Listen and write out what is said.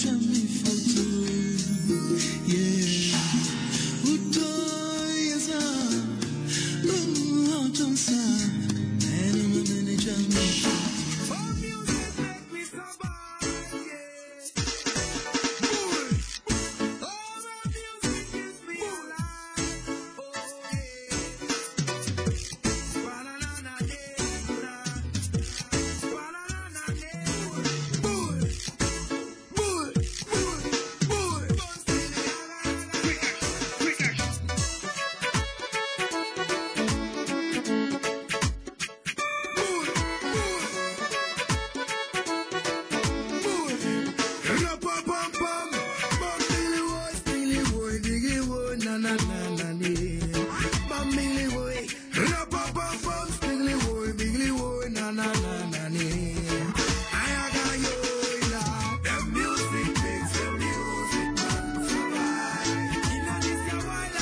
sun. na na na na. na. Bam bigly boy, rap bam bam, bigly boy, bigly boy, na na na na na.